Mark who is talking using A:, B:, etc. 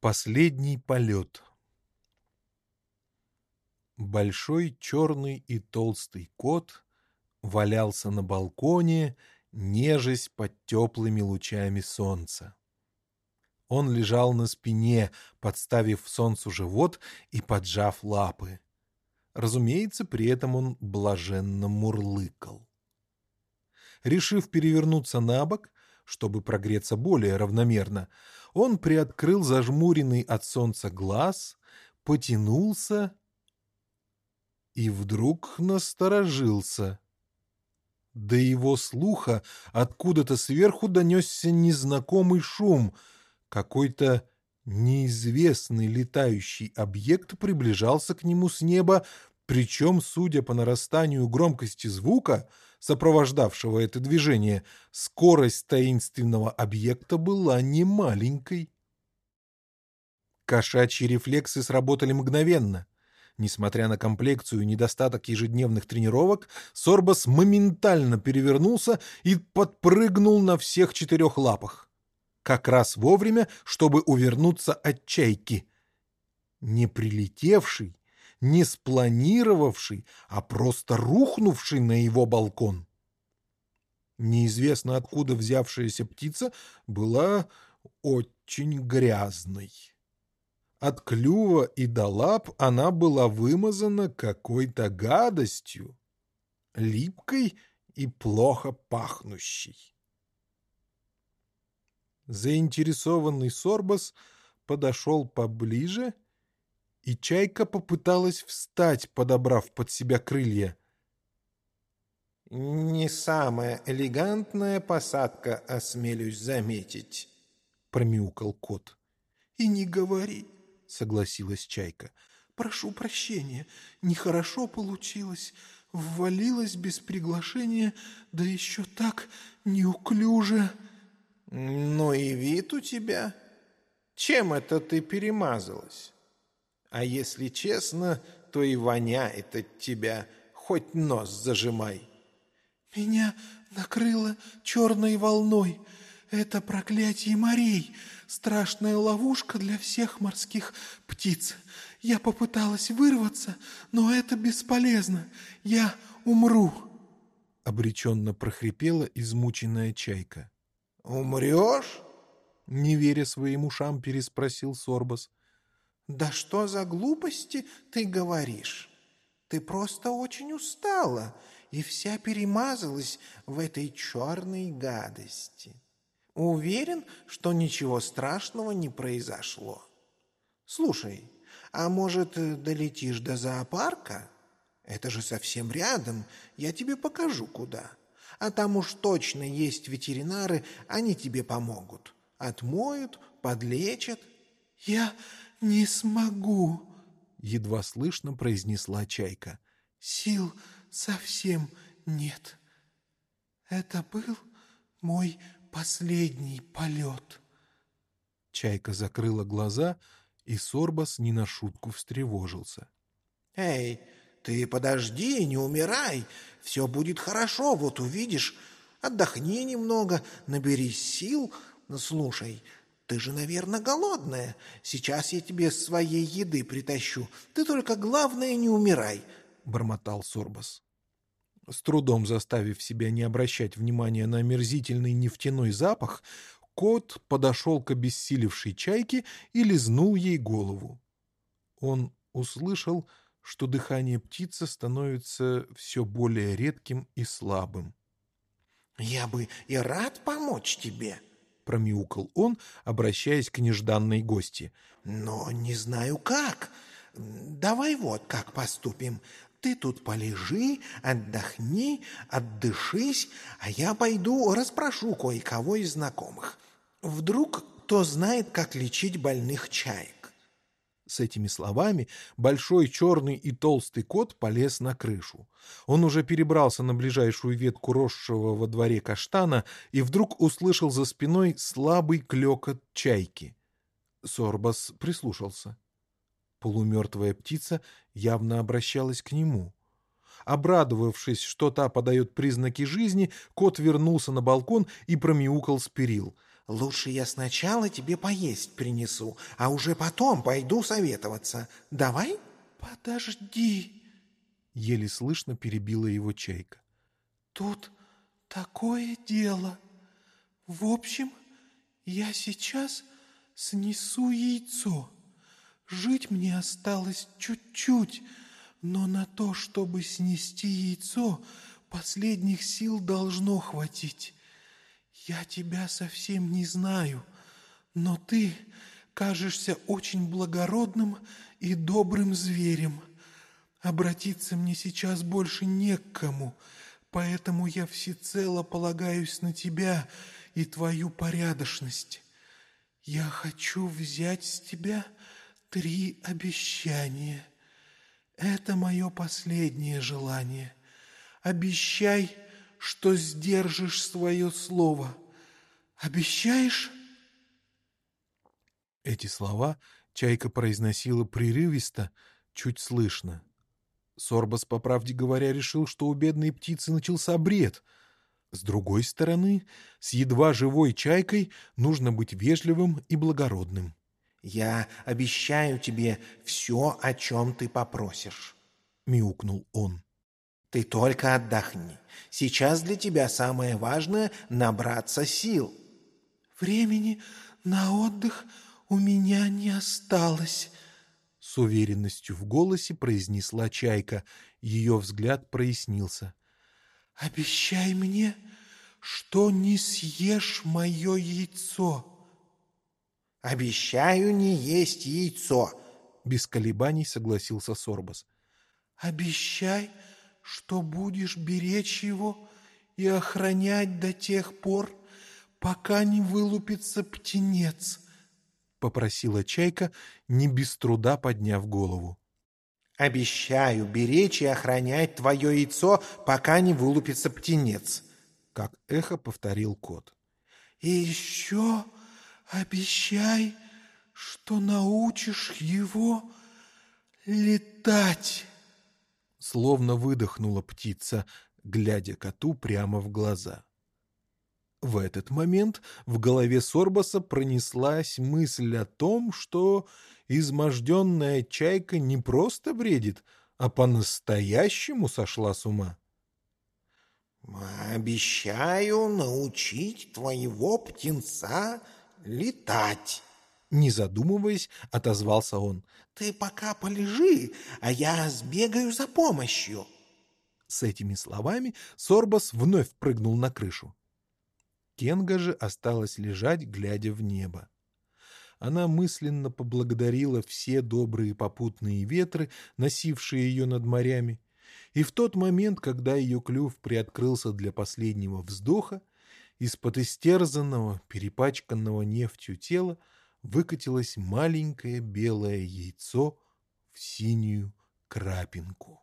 A: Последний полет Большой черный и толстый кот валялся на балконе, нежесть под теплыми лучами солнца. Он лежал на спине, подставив солнцу живот и поджав лапы. Разумеется, при этом он блаженно мурлыкал. Решив перевернуться на бок, чтобы прогреться более равномерно, он приоткрыл зажмуренный от солнца глаз, потянулся и вдруг насторожился. До его слуха откуда-то сверху донесся незнакомый шум. Какой-то неизвестный летающий объект приближался к нему с неба, причем, судя по нарастанию громкости звука, сопровождавшего это движение, скорость таинственного объекта была немаленькой. Кошачьи рефлексы сработали мгновенно. Несмотря на комплекцию и недостаток ежедневных тренировок, Сорбас моментально перевернулся и подпрыгнул на всех четырех лапах. Как раз вовремя, чтобы увернуться от чайки. Не прилетевший, не спланировавший, а просто рухнувший на его балкон. Неизвестно откуда взявшаяся птица была очень грязной. От клюва и до лап она была вымазана какой-то гадостью, липкой и плохо пахнущей. Заинтересованный Сорбас подошел поближе и чайка попыталась встать, подобрав под себя крылья.
B: «Не самая элегантная посадка, осмелюсь заметить», — промяукал кот.
C: «И не говори», — согласилась чайка. «Прошу прощения, нехорошо получилось. Ввалилась без приглашения, да еще так неуклюже».
B: «Ну и вид у тебя. Чем это ты перемазалась?» А если честно, то и воняет от тебя, хоть нос зажимай.
C: Меня накрыло черной волной. Это проклятие морей, страшная ловушка для всех морских птиц. Я попыталась вырваться, но это бесполезно. Я умру.
A: Обреченно прохрипела измученная чайка.
B: «Умрешь?»
A: Не веря своим ушам, переспросил Сорбас.
B: «Да что за глупости ты говоришь? Ты просто очень устала и вся перемазалась в этой черной гадости. Уверен, что ничего страшного не произошло. Слушай, а может, долетишь до зоопарка? Это же совсем рядом, я тебе покажу куда. А там уж точно есть ветеринары, они тебе помогут. Отмоют, подлечат».
C: «Я «Не смогу», —
A: едва слышно произнесла Чайка.
C: «Сил совсем нет. Это был мой последний полет».
A: Чайка закрыла глаза, и Сорбас не на шутку встревожился.
B: «Эй, ты подожди, не умирай, все будет хорошо, вот увидишь. Отдохни немного, наберись сил. Слушай, ты же, наверное, голодная. Сейчас я тебе своей еды притащу. Ты только, главное, не умирай», — бормотал Сорбас.
A: С трудом заставив себя не обращать внимания на омерзительный нефтяной запах, кот подошел к обессилевшей чайке и лизнул ей голову. Он услышал, что дыхание птицы становится все более редким и слабым.
B: «Я бы и рад помочь тебе»,
A: промяукал он, обращаясь к нежданной гости.
B: «Но не знаю как. Давай вот как поступим. Ты тут полежи, отдохни, отдышись, а я пойду расспрошу кое-кого из знакомых. Вдруг кто знает, как лечить больных чаек».
A: С этими словами большой черный и толстый кот полез на крышу. Он уже перебрался на ближайшую ветку росшего во дворе каштана и вдруг услышал за спиной слабый клекот чайки. Сорбас прислушался. Полумертвая птица явно обращалась к нему. Обрадовавшись, что та подает признаки жизни, кот вернулся на балкон и промяукал с перил —
B: Лучше я сначала тебе поесть принесу, а уже потом пойду советоваться. Давай?»
C: «Подожди!»
A: — еле слышно перебила его чайка.
C: «Тут такое дело. В общем, я сейчас снесу яйцо. Жить мне осталось чуть-чуть, но на то, чтобы снести яйцо, последних сил должно хватить. Я тебя совсем не знаю, но ты кажешься очень благородным и добрым зверем. Обратиться мне сейчас больше не к кому, поэтому я всецело полагаюсь на тебя и твою порядочность. Я хочу взять с тебя три обещания. Это мое последнее желание. Обещай, что сдержишь свое слово. Обещаешь?»
A: Эти слова Чайка произносила прерывисто, чуть слышно. Сорбас, по правде говоря, решил, что у бедной птицы начался бред. С другой стороны, с едва живой чайкой нужно быть вежливым и благородным.
B: «Я обещаю тебе все, о чем ты попросишь», —
A: мяукнул он.
B: «Ты только отдохни. Сейчас для тебя самое важное — набраться сил».
C: «Времени на отдых у меня не осталось», —
A: с уверенностью в голосе произнесла Чайка. Ее взгляд прояснился.
C: «Обещай мне, что не съешь мое яйцо».
B: «Обещаю не есть яйцо», —
A: без колебаний согласился Сорбас.
C: «Обещай, что будешь беречь его и охранять до тех пор, пока не вылупится птенец», —
A: попросила Чайка, не без труда подняв голову.
B: «Обещаю беречь и охранять твое яйцо, пока не вылупится птенец», —
A: как эхо повторил кот.
C: «И еще Обещай, что научишь его летать.
A: Словно выдохнула птица, глядя коту прямо в глаза. В этот момент в голове Сорбаса пронеслась мысль о том, что изможденная чайка не просто бредит, а по-настоящему сошла с ума.
B: «Обещаю научить твоего птенца летать.
A: Не задумываясь, отозвался он.
B: «Ты пока полежи, а я сбегаю за помощью».
A: С этими словами Сорбас вновь прыгнул на крышу. Кенга же осталась лежать, глядя в небо. Она мысленно поблагодарила все добрые попутные ветры, носившие ее над морями, и в тот момент, когда ее клюв приоткрылся для последнего вздоха, из-под истерзанного, перепачканного нефтью тела выкатилось маленькое белое яйцо в синюю крапинку.